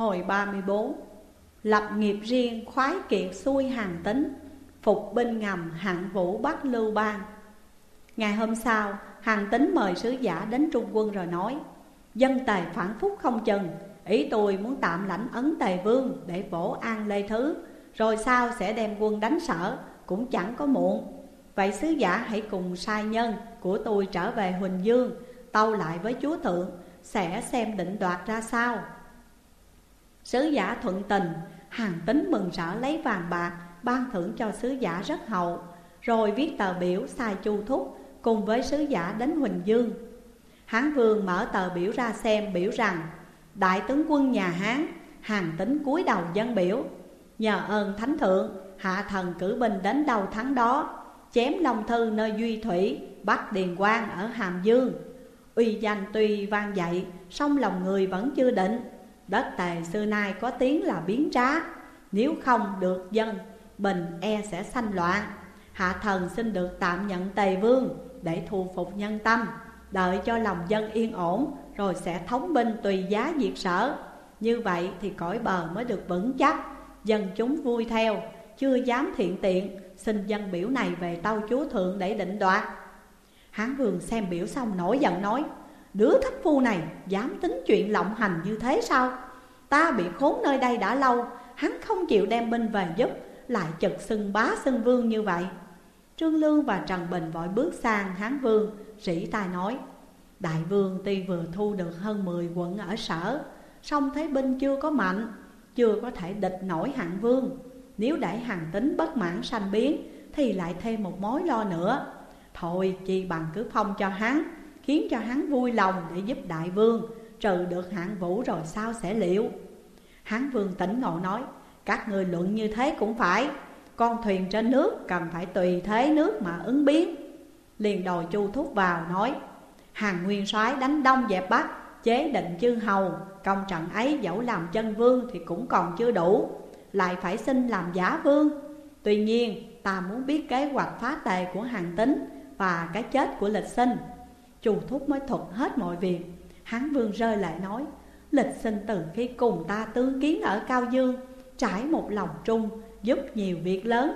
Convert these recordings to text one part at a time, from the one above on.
Hồi 34 Lập nghiệp riêng khoái kiệt xuôi hàng tính, Phục binh ngầm hạng vũ bắt lưu bang. Ngày hôm sau Hàng tính mời sứ giả đến trung quân rồi nói, Dân tề phản phúc không chừng, Ý tôi muốn tạm lãnh ấn tề vương Để vỗ an lê thứ, Rồi sau sẽ đem quân đánh sở, Cũng chẳng có muộn. Vậy sứ giả hãy cùng sai nhân của tôi trở về Huỳnh Dương, Tâu lại với chúa thượng, Sẽ xem định đoạt ra sao. Sứ giả thuận tình Hàng tính mừng rỡ lấy vàng bạc, Ban thưởng cho sứ giả rất hậu. Rồi viết tờ biểu sai chu thúc Cùng với sứ giả đến Huỳnh Dương. Hán vương mở tờ biểu ra xem, biểu rằng, Đại tướng quân nhà Hán Hàng tính cúi đầu dân biểu. Nhờ ơn thánh thượng, Hạ thần cử binh đến đầu tháng đó, Chém Long Thư nơi Duy Thủy, Bắt Điền Quang ở Hàm Dương. Uy danh tuy vang dậy, song lòng người vẫn chưa định. Đất tề xưa nay có tiếng là biến trá. Nếu không được dân, Bình e sẽ sanh loạn. Hạ thần xin được tạm nhận tề vương Để thu phục nhân tâm. Đợi cho lòng dân yên ổn, Rồi sẽ thống binh tùy giá diệt sở. Như vậy thì cõi bờ mới được vững chắc. Dân chúng vui theo, Chưa dám thiện tiện, Xin dân biểu này về tâu chúa thượng để định đoạt. Hán vương xem biểu xong nổi giận nói, Đứa thất phu này dám tính chuyện lộng hành như thế sao? Ta bị khốn nơi đây đã lâu, Hắn không chịu đem binh về giúp, Lại chật xưng bá xưng vương như vậy. Trương Lương và Trần Bình vội bước sang Hán Vương Sĩ tai nói, Đại vương tuy vừa thu được hơn 10 quận ở sở, song thấy binh chưa có mạnh, Chưa có thể địch nổi hạng vương. Nếu để hàng tính bất mãn sanh biến, Thì lại thêm một mối lo nữa. Thôi, chi bằng cứ phong cho hắn, Khiến cho hắn vui lòng để giúp đại vương Trừ được hạng vũ rồi sao sẽ liệu? Hán vương tỉnh ngộ nói, Các người luận như thế cũng phải. Con thuyền trên nước cần phải tùy thế nước mà ứng biến. Liền đòi chu thúc vào nói, Hàng nguyên soái đánh đông dẹp bắc, Chế định chư hầu, Công trận ấy dẫu làm chân vương thì cũng còn chưa đủ, Lại phải xin làm giả vương. Tuy nhiên, ta muốn biết kế hoạch phá tề của hàng tính Và cái chết của lịch sinh. Chu thúc mới thuật hết mọi việc. Hán vương rơi lại nói, Lịch sinh từ khi cùng ta tương kiến ở Cao Dương, Trải một lòng trung, giúp nhiều việc lớn.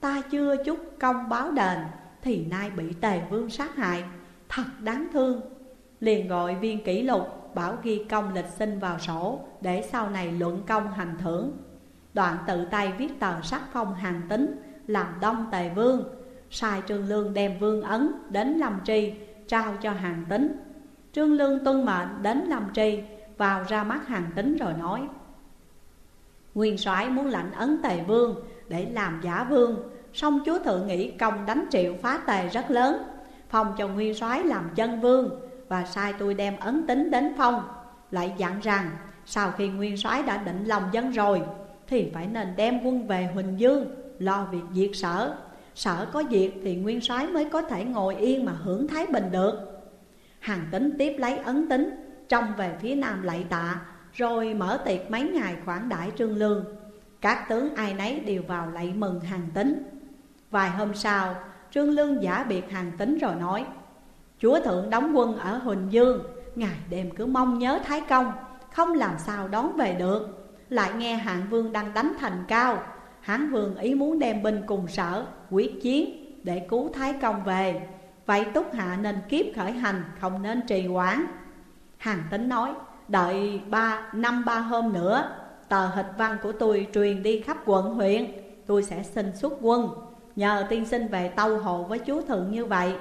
Ta chưa chút công báo đền, Thì nay bị tề vương sát hại. Thật đáng thương. Liền gọi viên kỷ lục, bảo ghi công lịch sinh vào sổ, Để sau này luận công hành thưởng. Đoạn tự tay viết tờ sắc phong hàng tính, Làm đông tề vương. Sai trương lương đem vương ấn đến lâm tri, Trao cho hàng tính. Trương lương tuân mệnh đến lâm tri, Vào ra mắt hàng tính rồi nói, Nguyên soái muốn lãnh ấn tề vương Để làm giả vương, song chúa thượng nghĩ công đánh triệu phá tề rất lớn Phong cho nguyên soái làm chân vương, Và sai tôi đem ấn tính đến phong, Lại dặn rằng, Sau khi nguyên soái đã định lòng dân rồi, Thì phải nên đem quân về Huỳnh Dương, Lo việc diệt sở Sở có diệt thì nguyên soái mới có thể ngồi yên mà hưởng thái bình được. Hàng tính tiếp lấy ấn tính trong về phía nam lạy tạ, Rồi mở tiệc mấy ngày khoản đãi trương lương. Các tướng ai nấy đều vào lạy mừng hàng tính Vài hôm sau, Trương Lương giả biệt hàng tính rồi nói, Chúa thượng đóng quân ở Huỳnh Dương Ngày đêm cứ mong nhớ Thái Công, Không làm sao đón về được. Lại nghe hạng vương đang đánh thành cao, Hán vương ý muốn đem binh cùng sở, Quyết chiến để cứu Thái Công về. Vậy Túc Hạ nên kiếp khởi hành, Không nên trì hoãn Hàng tính nói, Đợi ba, năm, ba hôm nữa, Tờ hịch văn của tôi truyền đi khắp quận huyện. Tôi sẽ xin xuất quân, Nhờ tiên sinh về tâu hộ với chúa thượng như vậy.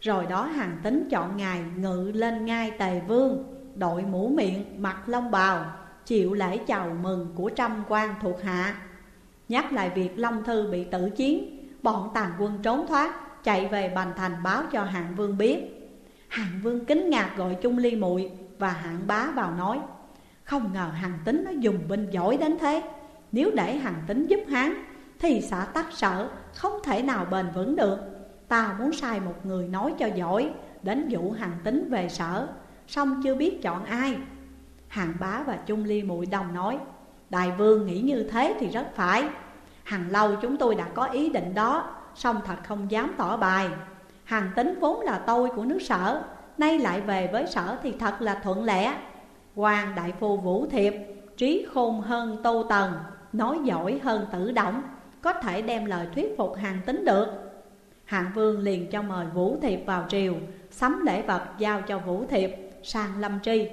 Rồi đó hàng tính chọn ngày ngự lên ngai tề vương, Đội mũ miệng, mặc long bào, Chịu lễ chào mừng của trăm quan thuộc hạ. Nhắc lại việc Long Thư bị tử chiến, Bọn tàn quân trốn thoát Chạy về Bành Thành báo cho hạng vương biết. Hạng vương kính ngạc gọi chung ly muội Và hạng bá vào nói, Không ngờ hằng tính nó dùng binh giỏi đến thế. Nếu để hằng tính giúp hán Thì xã tắc sở không thể nào bền vững được. Ta muốn sai một người nói cho giỏi, Đến vụ hằng tính về sở Xong chưa biết chọn ai. Hạng bá và Trung Ly muội đồng nói, Đại vương nghĩ như thế thì rất phải. Hàng lâu chúng tôi đã có ý định đó song thật không dám tỏ bài. Hàng tính vốn là tôi của nước sở, Nay lại về với sở thì thật là thuận lẽ. Quan đại phu Vũ Thiệp, Trí khôn hơn Tô Tần, Nói giỏi hơn Tử Động Có thể đem lời thuyết phục hàng tính được. Hạng vương liền cho mời Vũ Thiệp vào triều, Sắm lễ vật giao cho Vũ Thiệp, sang Lâm Tri.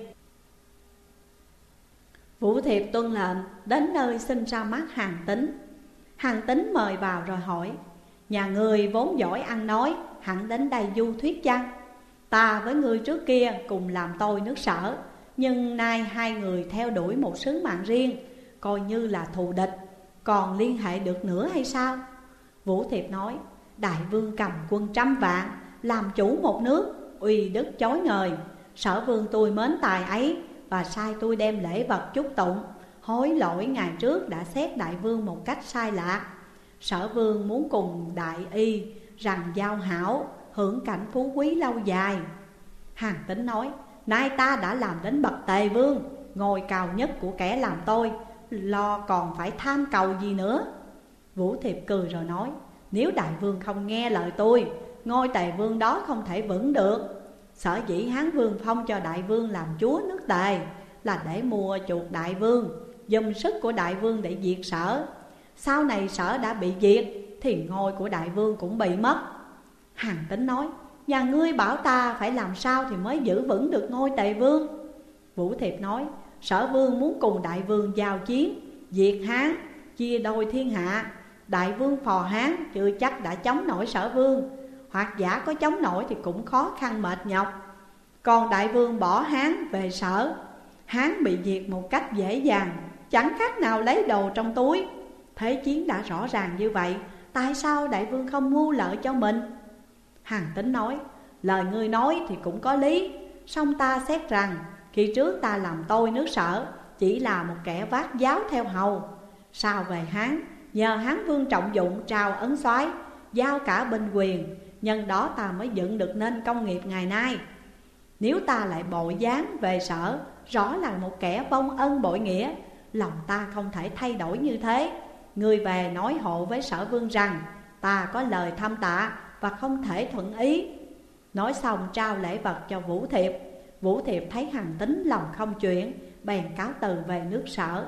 Vũ Thiệp tuân lệnh, đến nơi xin ra mắt hàng tính. Hàng tính mời vào rồi hỏi Nhà người vốn giỏi ăn nói, Hẳn đến đây du thuyết chăng? Ta với người trước kia cùng làm tôi nước sở, Nhưng nay hai người theo đuổi một sứ mạng riêng, Coi như là thù địch. Còn liên hệ được nữa hay sao? Vũ Thiệp nói, Đại vương cầm quân trăm vạn, Làm chủ một nước, Uy đức chói ngời. Sở vương tôi mến tài ấy, Và sai tôi đem lễ vật chúc tụng. Hối lỗi ngày trước đã xét đại vương một cách sai lạc. Sở vương muốn cùng đại y rằng giao hảo, Hưởng cảnh phú quý lâu dài. Hàng tính nói, Nay ta đã làm đến bậc tề vương Ngôi cao nhất của kẻ làm tôi, Lo còn phải tham cầu gì nữa? Vũ Thiệp cười rồi nói, Nếu đại vương không nghe lời tôi, Ngôi tề vương đó không thể vững được. Sở dĩ Hán vương phong cho đại vương làm chúa nước tề Là để mua chuộc đại vương Dùm sức của đại vương để diệt sở. Sau này sở đã bị diệt Thì ngôi của đại vương cũng bị mất. Hàng tính nói Nhà ngươi bảo ta phải làm sao thì mới giữ vững được ngôi tề vương? Vũ Thiệp nói Sở vương muốn cùng đại vương giao chiến Diệt Hán, chia đôi thiên hạ. Đại vương phò Hán chưa chắc đã chống nổi sở vương. Hoặc giả có chống nổi thì cũng khó khăn mệt nhọc. Còn đại vương bỏ Hán về sở. Hán bị diệt một cách dễ dàng Chẳng khác nào lấy đồ trong túi. Thế chiến đã rõ ràng như vậy, Tại sao đại vương không ngu lợi cho mình? Hàng tính nói, Lời ngươi nói thì cũng có lý, Song ta xét rằng, Khi trước ta làm tôi nước sở, Chỉ là một kẻ vác giáo theo hầu. Sao về Hán, Nhờ Hán vương trọng dụng trao ấn soái, Giao cả binh quyền, Nhân đó ta mới dựng được nên công nghiệp ngày nay. Nếu ta lại bội gián về sở, Rõ là một kẻ vong ân bội nghĩa, Lòng ta không thể thay đổi như thế. Người về nói hộ với sở vương rằng, Ta có lời thăm tạ và không thể thuận ý. Nói xong trao lễ vật cho Vũ Thiệp. Vũ Thiệp thấy hằng tính lòng không chuyển, Bèn cáo từ về nước sở.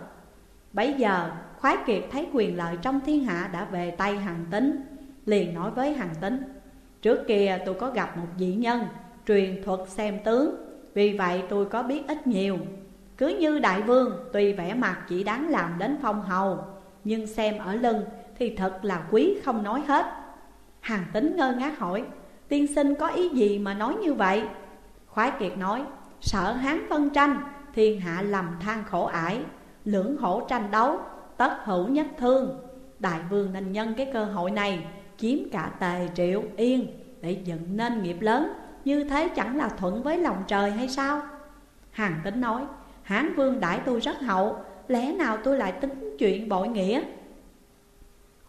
Bấy giờ, khoái kiệt thấy quyền lợi trong thiên hạ đã về tay hằng tính, Liền nói với hằng tính, Trước kia tôi có gặp một dị nhân, Truyền thuật xem tướng, Vì vậy tôi có biết ít nhiều. Cứ như đại vương, Tuy vẻ mặt chỉ đáng làm đến phong hầu nhưng xem ở lưng Thì thật là quý không nói hết. Hàng tính ngơ ngác hỏi, Tiên sinh có ý gì mà nói như vậy? Khoái kiệt nói, Sợ hán phân tranh, Thiên hạ lầm than khổ ải, Lưỡng hổ tranh đấu, Tất hữu nhất thương. Đại vương nên nhân cái cơ hội này Chiếm cả tề triệu yên Để dựng nên nghiệp lớn, Như thế chẳng là thuận với lòng trời hay sao? Hàng tính nói, Hán vương đãi tôi rất hậu Lẽ nào tôi lại tính chuyện bội nghĩa?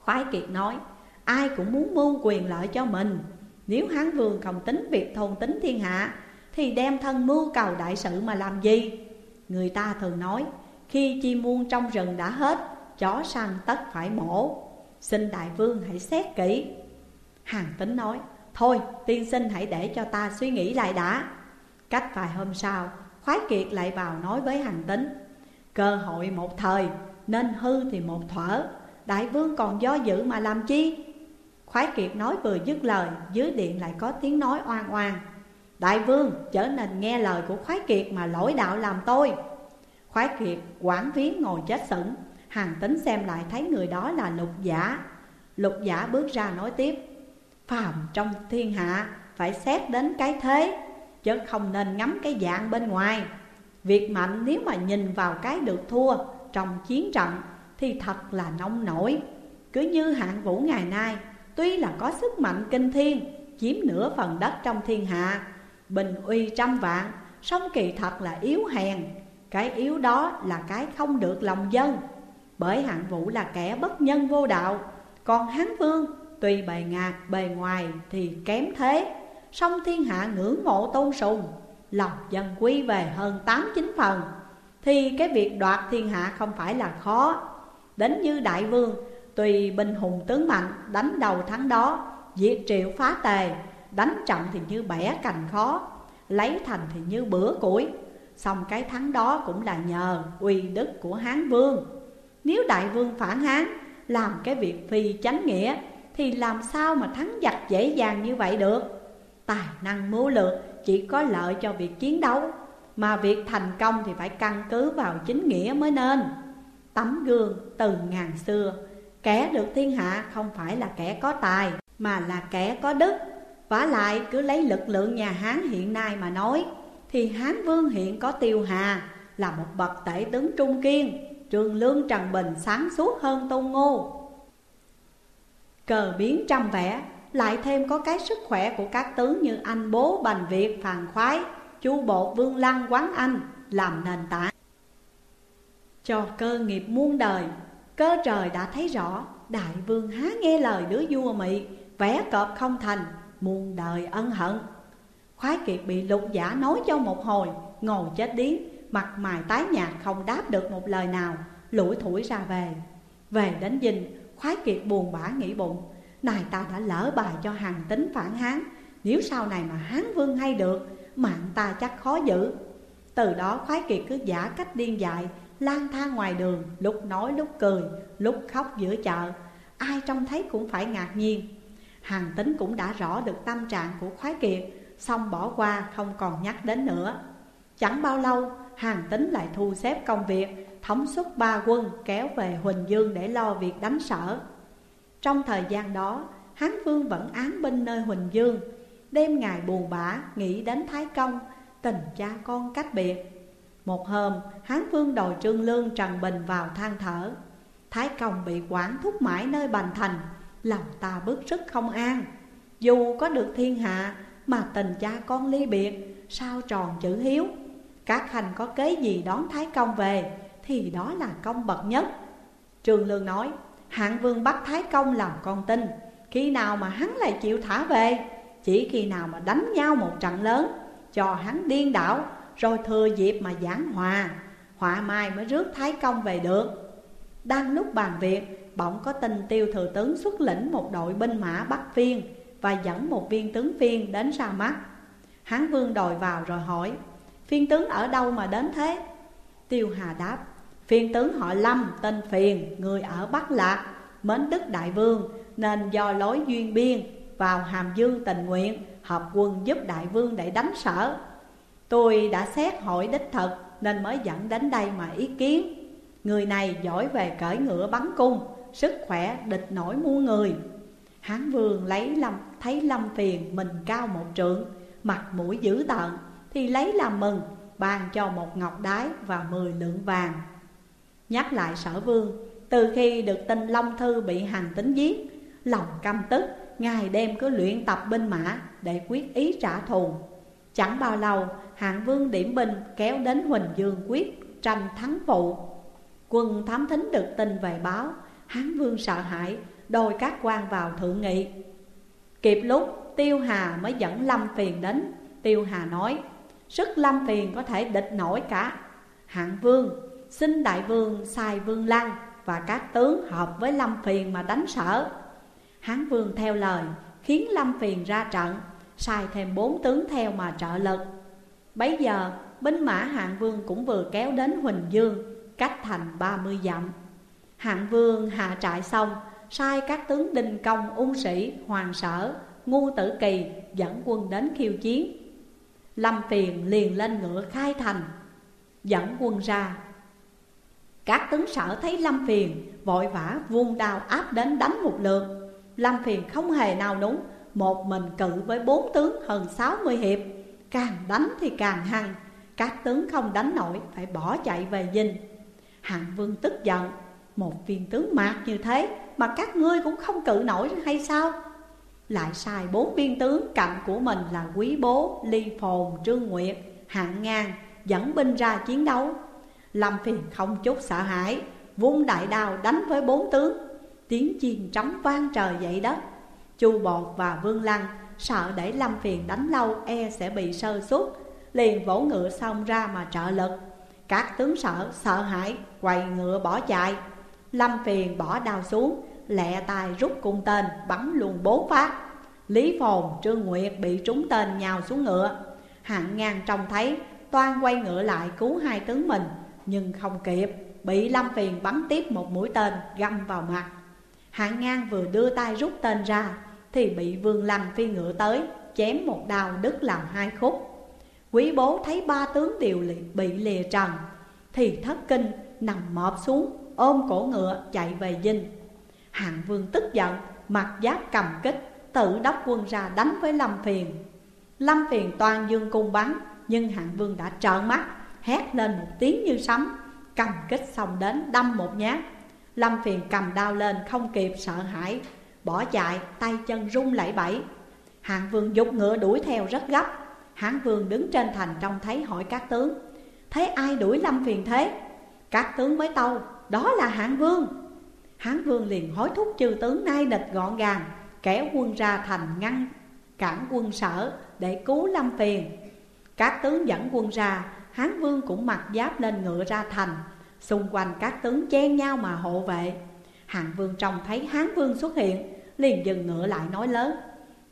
Khoái kiệt nói, Ai cũng muốn mưu quyền lợi cho mình. Nếu Hán Vương không tính việc thôn tính thiên hạ, Thì đem thân mưu cầu đại sự mà làm gì? Người ta thường nói, Khi chim muôn trong rừng đã hết, Chó săn tất phải mổ. Xin đại vương hãy xét kỹ. Hàng tính nói, Thôi, tiên sinh hãy để cho ta suy nghĩ lại đã. Cách vài hôm sau, Khoái kiệt lại vào nói với hàng tính Cơ hội một thời, Nên hư thì một thuở Đại vương còn do dự mà làm chi? Khoái Kiệt nói vừa dứt lời, Dưới điện lại có tiếng nói oan oan Đại vương trở nên nghe lời của Khoái Kiệt mà lỗi đạo làm tôi. Khoái Kiệt quản viếng ngồi chết sững. Hàng tính xem lại thấy người đó là lục giả. Lục giả bước ra nói tiếp, Phàm trong thiên hạ phải xét đến cái thế Chứ không nên ngắm cái dạng bên ngoài. Việc mạnh nếu mà nhìn vào cái được thua trong chiến trận Thì thật là nông nổi. Cứ như hạng vũ ngày nay, Tuy là có sức mạnh kinh thiên, Chiếm nửa phần đất trong thiên hạ, Bình uy trăm vạn, song kỳ thật là yếu hèn. Cái yếu đó là cái không được lòng dân. Bởi hạng vũ là kẻ bất nhân vô đạo, Còn Hán Vương tuy bề ngạc bề ngoài thì kém thế, song thiên hạ ngưỡng mộ tôn sùng. Lòng dân quý về hơn tám chín phần, Thì cái việc đoạt thiên hạ không phải là khó. Đến như đại vương, Tùy binh hùng tướng mạnh đánh đầu thắng đó, Diệt triệu phá tề, Đánh trận thì như bẻ cành khó, Lấy thành thì như bữa củi. Xong cái thắng đó cũng là nhờ uy đức của Hán Vương. Nếu đại vương phản Hán, làm cái việc phi chánh nghĩa, Thì làm sao mà thắng giặc dễ dàng như vậy được? Tài năng mưu lược chỉ có lợi cho việc chiến đấu, Mà việc thành công thì phải căn cứ vào chính nghĩa mới nên. Tấm gương từ ngàn xưa, Kẻ được thiên hạ không phải là kẻ có tài, Mà là kẻ có đức. Vả lại, cứ lấy lực lượng nhà Hán hiện nay mà nói, Thì Hán Vương hiện có Tiêu Hà, Là một bậc tể tướng trung kiên, Trường Lương Trần Bình sáng suốt hơn Tôn Ngô. Cờ biến trăm vẻ lại thêm có cái sức khỏe của các tướng như anh bố, Bành Việt, Phàn Khoái, Chu Bộ, Vương Lăng Quán Anh Làm nền tảng. Cho cơ nghiệp muôn đời, Cơ trời đã thấy rõ, Đại vương há nghe lời đứa vua mị, Vẽ cọp không thành, Muôn đời ân hận. Khoái kiệt bị lục giả nói cho một hồi, Ngồi chết điếng, Mặt mày tái nhạt, không đáp được một lời nào, Lủi thủi ra về. Về đến dinh, Khoái kiệt buồn bã nghĩ bụng này ta đã lỡ bài cho hàng tính phản hán. Nếu sau này mà hán vương hay được, Mạng ta chắc khó giữ. Từ đó khoái kiệt cứ giả cách điên dại, lang thang ngoài đường, Lúc nói lúc cười, Lúc khóc giữa chợ. Ai trông thấy cũng phải ngạc nhiên. Hàng tính cũng đã rõ được tâm trạng của khoái kiệt, Xong bỏ qua, không còn nhắc đến nữa. Chẳng bao lâu, Hàng tính lại thu xếp công việc, Thống suất ba quân kéo về Huỳnh Dương để lo việc đánh sở. Trong thời gian đó, Hán Vương vẫn án binh nơi Huỳnh Dương. Đêm ngày buồn bã, nghĩ đến Thái Công, Tình cha con cách biệt. Một hôm, Hán Vương đòi Trương Lương Trần Bình vào than thở. Thái Công bị quản thúc mãi nơi Bành Thành, Lòng ta bức sức không an. Dù có được thiên hạ, Mà tình cha con ly biệt, Sao tròn chữ hiếu? Các hành có kế gì đón Thái Công về, Thì đó là công bậc nhất. Trường Lương nói Hạng vương bắt Thái Công làm con tin. Khi nào mà hắn lại chịu thả về? Chỉ khi nào mà đánh nhau một trận lớn, Cho hắn điên đảo, Rồi thừa dịp mà giảng hòa. Họa mai mới rước Thái Công về được. Đang lúc bàn việc, bỗng có tin tiêu thừa tướng xuất lĩnh một đội binh mã bắt phiên Và dẫn một viên tướng phiên đến ra mắt. Hán vương đòi vào rồi hỏi, Phiên tướng ở đâu mà đến thế? Tiêu Hà đáp Phiên tướng họ Lâm, tên Phiền, Người ở Bắc Lạc, Mến Đức Đại Vương, Nên do lối duyên biên, Vào Hàm Dương tình nguyện, Hợp quân giúp Đại Vương để đánh sở. Tôi đã xét hỏi đích thật Nên mới dẫn đến đây mà ý kiến. Người này giỏi về cởi ngựa bắn cung, sức khỏe địch nổi muôn người. Hán vương lấy lâm, thấy lâm phiền mình cao một trượng, Mặt mũi dữ tợn, thì lấy làm mừng Bàn cho một ngọc đái và mười lượng vàng. Nhắc lại sở vương, Từ khi được tin Long Thư bị hành tính giết, Lòng căm tức Ngài đêm cứ luyện tập binh mã Để quyết ý trả thù. Chẳng bao lâu, hạng vương điểm binh kéo đến Huỳnh Dương quyết, tranh thắng phụ. Quân thám thính được tin về báo, Hán vương sợ hãi, Đôi các quan vào thượng nghị. Kịp lúc, Tiêu Hà mới dẫn Lâm Phiền đến. Tiêu Hà nói, Sức Lâm Phiền có thể địch nổi cả. Hạng vương Xin đại vương sai vương lăng Và các tướng hợp với Lâm Phiền mà đánh sở. Hán vương theo lời Khiến Lâm Phiền ra trận Sai thêm bốn tướng theo mà trợ lực. Bấy giờ binh mã hạng vương cũng vừa kéo đến Huỳnh Dương Cách thành ba mươi dặm. Hạng vương hạ trại xong Sai các tướng đình công, ung sĩ, hoàng sở, ngu tử kỳ Dẫn quân đến khiêu chiến. Lâm phiền liền lên ngựa khai thành Dẫn quân ra các tướng sở thấy Lâm phiền Vội vã vuông đao áp đến đánh một lượt. Lâm phiền không hề nào núng Một mình cự với bốn tướng hơn sáu mươi hiệp. Càng đánh thì càng hăng Các tướng không đánh nổi Phải bỏ chạy về dinh. Hạng vương tức giận một viên tướng mạc như thế Mà các ngươi cũng không cự nổi hay sao? Lại sai bốn viên tướng cạnh của mình là Quý Bố, Ly Phồn, Trương Nguyệt, Hạng Ngang Dẫn binh ra chiến đấu. Lâm Phiền không chút sợ hãi. Vung đại đao đánh với bốn tướng Tiếng chiên trống vang trời dậy đất. Chu Bột và Vương Lăng Sợ để Lâm Phiền đánh lâu e sẽ bị sơ suất. Liền vỗ ngựa xong ra mà trợ lực. Các tướng sợ sợ hãi Quay ngựa bỏ chạy. Lâm Phiền bỏ đao xuống Lẹ tài rút cung tên bắn luôn bốn phát. Lý Phồn, Trương Nguyệt bị trúng tên nhào xuống ngựa. Hạng ngang trông thấy Toan quay ngựa lại cứu hai tướng mình. Nhưng không kịp, Bị Lâm Phiền bắn tiếp một mũi tên găm vào mặt. Hạng ngang vừa đưa tay rút tên ra, Thì bị Vương Lăng phi ngựa tới, Chém một đao đứt làm hai khúc. Quý bố thấy ba tướng đều bị lìa trần, Thì thất kinh, nằm mọp xuống, Ôm cổ ngựa chạy về dinh. Hạng vương tức giận Mặt giáp cầm kích, Tự đốc quân ra đánh với Lâm Phiền. Lâm Phiền toàn dương cung bắn, Nhưng hạng vương đã trợn mắt Hét lên một tiếng như sấm, Cầm kích xong đến đâm một nhát. Lâm Phiền cầm đao lên không kịp sợ hãi, Bỏ chạy, tay chân run lẩy bẩy. Hạng vương dục ngựa đuổi theo rất gấp. Hạng vương đứng trên thành trông thấy hỏi các tướng Thấy ai đuổi Lâm Phiền thế? Các tướng mới tâu, Đó là hạng vương. Hán vương liền hối thúc chư tướng nai địch gọn gàng, Kéo quân ra thành ngăn cản quân sở Để cứu Lâm Phiền. Các tướng dẫn quân ra Hán vương cũng mặc giáp lên ngựa ra thành, Xung quanh các tướng chen nhau mà hộ vệ. Hạng vương trông thấy Hán vương xuất hiện, Liền dừng ngựa lại nói lớn,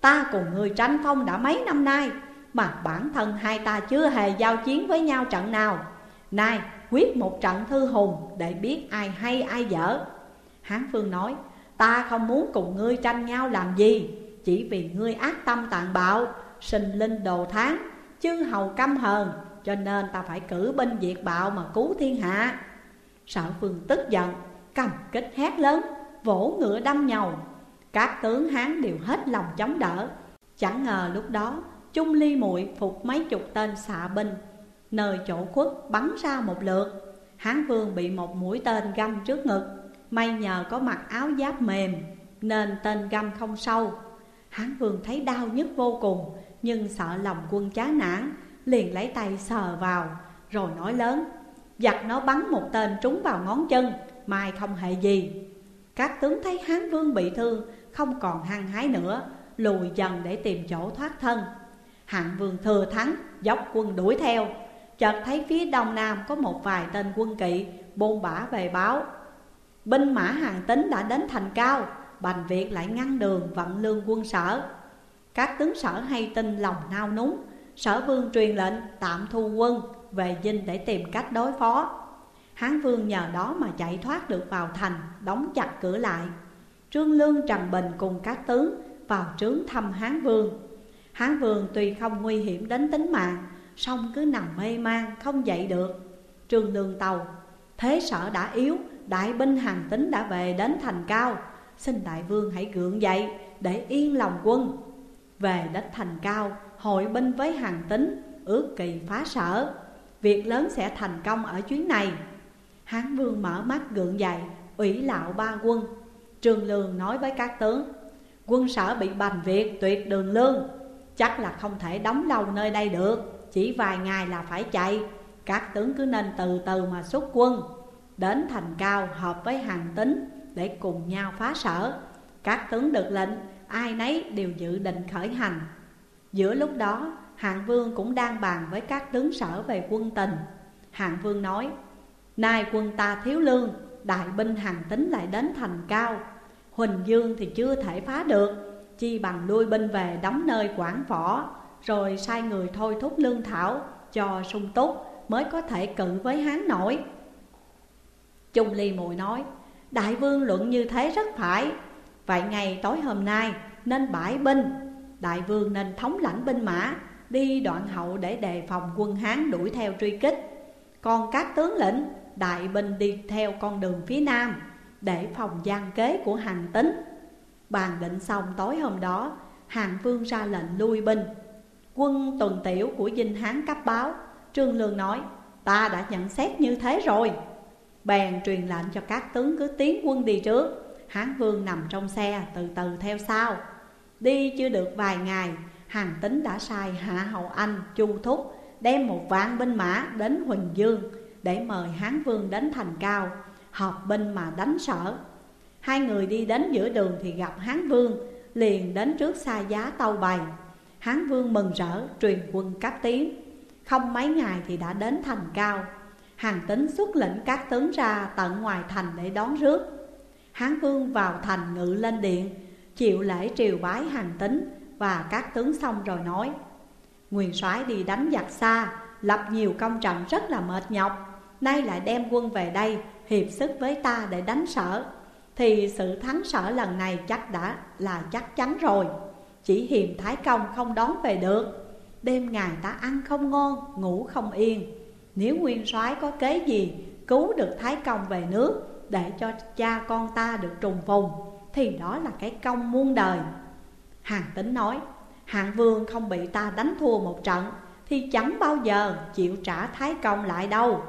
Ta cùng người tranh phong đã mấy năm nay, Mà bản thân hai ta chưa hề giao chiến với nhau trận nào. Nay, quyết một trận thư hùng để biết ai hay ai dở. Hán vương nói, Ta không muốn cùng ngươi tranh nhau làm gì, Chỉ vì ngươi ác tâm tàn bạo, Sinh linh đồ tháng Chư hầu căm hờn cho nên ta phải cử binh diệt bạo mà cứu thiên hạ. Sở phương tức giận, Cầm kích hét lớn, Vỗ ngựa đâm nhầu. Các tướng Hán đều hết lòng chống đỡ. Chẳng ngờ lúc đó Trung ly muội phục mấy chục tên xạ binh. Nơi chỗ khuất bắn ra một lượt. Hán vương bị một mũi tên găm trước ngực. May nhờ có mặc áo giáp mềm, Nên tên găm không sâu. Hán vương thấy đau nhức vô cùng, Nhưng sợ lòng quân chán nản Liền lấy tay sờ vào, Rồi nói lớn Giặc nó bắn một tên trúng vào ngón chân, Mai không hề gì. Các tướng thấy Hán vương bị thương, Không còn hăng hái nữa, Lùi dần để tìm chỗ thoát thân. Hạng vương thừa thắng, Dốc quân đuổi theo. Chợt thấy phía đông nam có một vài tên quân kỵ Bôn bả về báo. Binh mã hàng tính đã đến thành cao, Bành Việt lại ngăn đường vận lương quân sở. Các tướng sở hay tin lòng nao núng Sở vương truyền lệnh tạm thu quân, Về dinh để tìm cách đối phó. Hán vương nhờ đó mà chạy thoát được vào thành, Đóng chặt cửa lại. Trương Lương Trần Bình cùng các tướng Vào trướng thăm Hán vương. Hán vương tuy không nguy hiểm đến tính mạng, song cứ nằm mê man, không dậy được. Trương Lương Tàu, Thế sở đã yếu, Đại binh hàng tính đã về đến thành cao. Xin đại vương hãy gượng dậy Để yên lòng quân. Về đất thành cao Hội binh với hàng tính Ước kỳ phá sở. Việc lớn sẽ thành công ở chuyến này. Hán vương mở mắt gượng dậy, ủy lạo ba quân. Trương Lương nói với các tướng, Quân sở bị bành việc tuyệt đường lương. Chắc là không thể đóng lâu nơi đây được, Chỉ vài ngày là phải chạy. Các tướng cứ nên từ từ mà xuất quân. Đến thành cao hợp với hàng tính Để cùng nhau phá sở. Các tướng được lệnh, Ai nấy đều dự định khởi hành. Giữa lúc đó, Hạng vương cũng đang bàn với các tướng sở về quân tình. Hạng vương nói, Nay quân ta thiếu lương, Đại binh hàng tính lại đến thành cao. Huỳnh Dương thì chưa thể phá được, Chi bằng lui binh về đóng nơi quảng võ Rồi sai người thôi thúc lương thảo Cho sung túc mới có thể cự với hán nổi. Trung Ly Mùi nói, Đại vương luận như thế rất phải. Vậy ngày tối hôm nay nên bãi binh Đại vương nên thống lãnh binh mã, Đi đoạn hậu để đề phòng quân Hán đuổi theo truy kích. Còn các tướng lĩnh, đại binh đi theo con đường phía nam Để phòng gian kế của hàng tính Bàn định xong tối hôm đó, Hàng vương ra lệnh lui binh. Quân tuần tiểu của dinh Hán cấp báo, Trương Lương nói, Ta đã nhận xét như thế rồi. Bèn truyền lệnh cho các tướng cứ tiến quân đi trước. Hán vương nằm trong xe từ từ theo sau. Đi chưa được vài ngày Hàng tính đã sai Hạ Hậu Anh, Chu Thúc Đem một vạn binh mã đến Huỳnh Dương Để mời Hán vương đến thành cao Họp binh mà đánh sở. Hai người đi đến giữa đường thì gặp Hán vương Liền đến trước xa giá tàu bày. Hán vương mừng rỡ truyền quân cấp tiến Không mấy ngày thì đã đến thành cao. Hàng tính xuất lĩnh các tướng ra tận ngoài thành để đón rước. Hán vương vào thành ngự lên điện Chịu lễ triều bái hàng tính và các tướng xong rồi nói Nguyên soái đi đánh giặc xa lập nhiều công trận rất là mệt nhọc Nay lại đem quân về đây hiệp sức với ta để đánh sở Thì sự thắng sở lần này chắc đã là chắc chắn rồi. Chỉ hiềm Thái Công không đón về được. Đêm ngày ta ăn không ngon, ngủ không yên. Nếu nguyên soái có kế gì cứu được Thái Công về nước Để cho cha con ta được trùng phùng thì đó là cái công muôn đời. Hàng tính nói, Hạng vương không bị ta đánh thua một trận, Thì chẳng bao giờ chịu trả Thái Công lại đâu.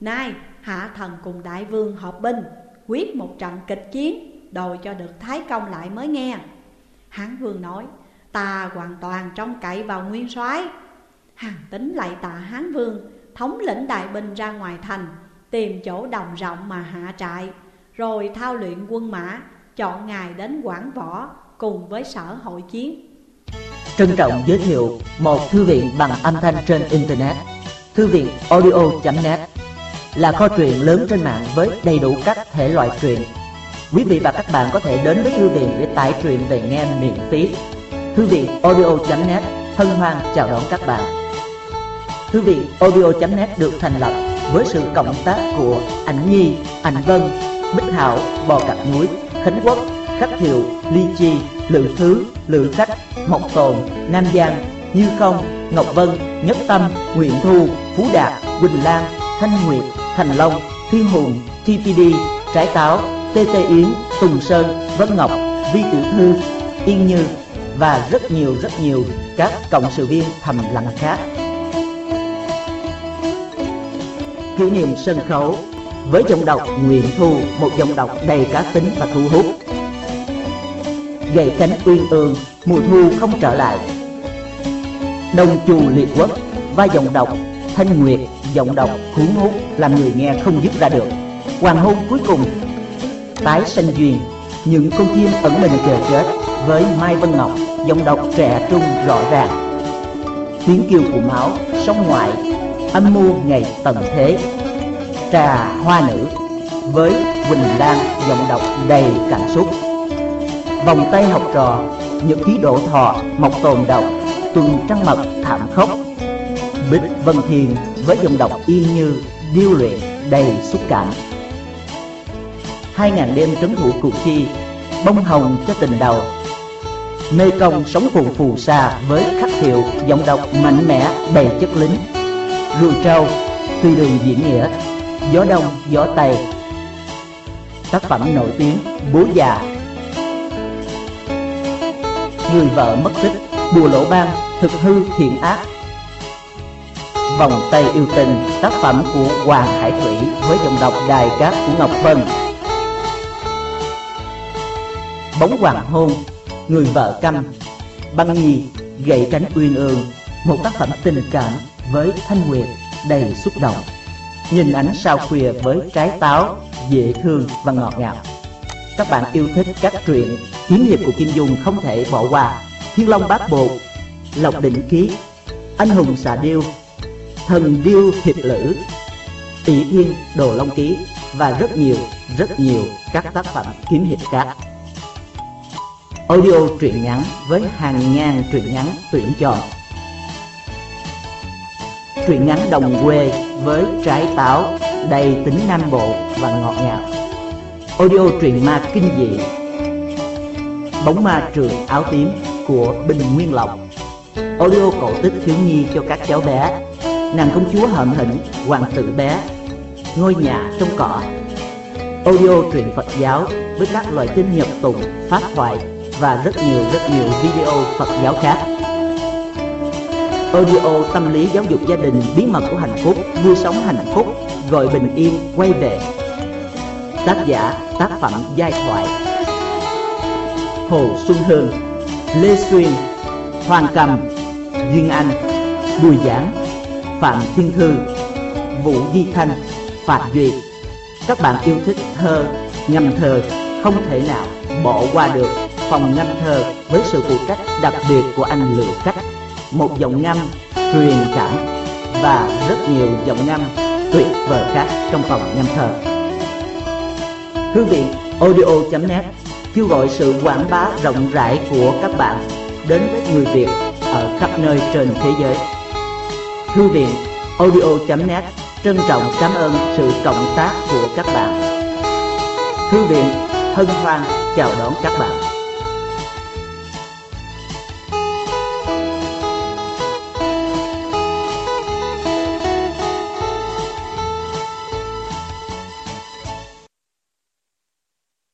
Nay, hạ thần cùng đại vương hợp binh, Quyết một trận kịch chiến, Đòi cho được Thái Công lại mới nghe. Hán vương nói, Ta hoàn toàn trông cậy vào nguyên soái. Hàng tính lại tạ Hán vương, Thống lĩnh đại binh ra ngoài thành, Tìm chỗ đồng rộng mà hạ trại, Rồi thao luyện quân mã Chọn ngài đến quảng võ Cùng với sở hội chiến Trân trọng giới thiệu một thư viện bằng âm thanh trên Internet Thư viện audio.net là kho truyện lớn trên mạng với đầy đủ các thể loại truyện Quý vị và các bạn có thể đến với thư viện để tải truyện về nghe miễn phí. Thư viện audio.net hân hoan chào đón các bạn. Thư viện audio.net được thành lập với sự cộng tác của Ảnh Nhi, Ảnh Vân, Bích Hảo, Bò Cặp Núi, Khánh Quốc, Khắc Thiệu, Ly Chi, Lự Thứ, Lự Khách, Mộc Tồn, Nam Giang, Như Không, Ngọc Vân, Nhất Tâm, Nguyễn Thu, Phú Đạt, Quỳnh Lan, Thanh Nguyệt, Thành Long, Thiên Hùng, TPD, Trái Táo, TT Yến, Tùng Sơn, Vân Ngọc, Vi Tiểu Thư, Yên Như và rất nhiều rất nhiều các cộng sự viên thầm lặng khác. Kỷ niệm sân khấu với giọng đọc Nguyễn Thu, một giọng đọc đầy cá tính và thu hút. Gậy cánh uyên ương, mùa thu không trở lại. Đông Chù Liệt Quốc và giọng đọc Thanh Nguyệt, giọng đọc cuốn hút làm người nghe không dứt ra được. Hoàng hôn cuối cùng, tái sanh duyên, những con chim ẩn mình chờ chết với Mai Vân Ngọc, giọng đọc trẻ trung rõ ràng. Tiếng kêu của máu, sông ngoại, âm mưu ngày tận thế. Trà hoa nữ với Quỳnh Lan giọng đọc đầy cảm xúc. Vòng tay học trò, những ký độ thọ, mộc tồn độc, tuần trăng mật thảm khốc. Bích Vân Thiền với giọng đọc yên như điêu luyện đầy xúc cảm. Hai ngàn đêm trấn thủ cuộc chi, bông hồng cho tình đầu Mê công sống phù phù xa với khắc hiệu giọng đọc mạnh mẽ đầy chất lính Rùi trâu, tùy đường diễn nghĩa, gió đông, gió tây. Tác phẩm nổi tiếng Bố già. Người vợ mất tích, bùa lỗ ban, thực hư thiện ác. Vòng tay yêu tình, tác phẩm của Hoàng Hải Thủy với giọng đọc đài cát của Ngọc Vân. Bóng hoàng hôn Người vợ căm. Băng nhi Gậy cánh uyên ương. Một tác phẩm tình cảm với thanh nguyệt đầy xúc động. Nhìn ánh sao khuya với trái táo Dễ thương và ngọt ngào. Các bạn yêu thích các truyện Kiếm hiệp của Kim Dung không thể bỏ qua. Thiên Long Bát Bộ Lộc Đỉnh Ký Anh hùng xạ điêu Thần điêu hiệp lữ Tỷ Thiên Đồ Long Ký Và rất nhiều, rất nhiều các tác phẩm kiếm hiệp khác. Audio truyện ngắn với hàng ngàn truyện ngắn tuyển chọn truyện ngắn đồng quê với trái táo, đầy tính nam bộ và ngọt ngào. Audio truyện ma kinh dị. Bóng ma trường áo tím của bình nguyên lộc. Audio cổ tích thiếu nhi cho các cháu bé. Nàng công chúa hậm hĩnh, hoàng tử bé. Ngôi nhà trong cỏ audio truyện phật giáo với các loại kinh nhập tụng pháp thoại và rất nhiều rất nhiều video Phật giáo khác. Audio tâm lý giáo dục gia đình bí mật của hạnh phúc, nuôi sống hạnh phúc, gọi bình yên quay về. Tác giả tác phẩm giai thoại Hồ Xuân Hương, Lê Xuyên, Hoàng Cầm, Duyên Anh, Bùi Giảng, Phạm Thiên Thư, Vũ Di Thanh, Phạm Duyệt. Các bạn yêu thích thơ, ngâm thơ không thể nào bỏ qua được phòng ngâm thơ với sự phụ trách đặc biệt của anh Lữ Cách, một giọng ngâm truyền cảm và rất nhiều giọng ngâm tuyệt vời khác trong phòng ngâm thơ. Thư viện audio.net kêu gọi sự quảng bá rộng rãi của các bạn đến với người Việt ở khắp nơi trên thế giới. Thư viện audio.net trân trọng cảm ơn sự cộng tác của các bạn. Thư viện hân hoan chào đón các bạn.